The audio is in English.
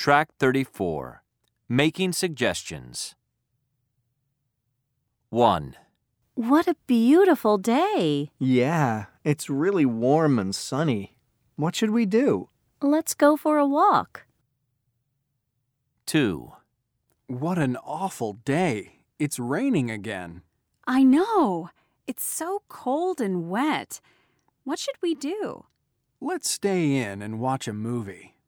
Track 34. Making suggestions. 1, What a beautiful day. Yeah, it's really warm and sunny. What should we do? Let's go for a walk. 2, What an awful day. It's raining again. I know. It's so cold and wet. What should we do? Let's stay in and watch a movie.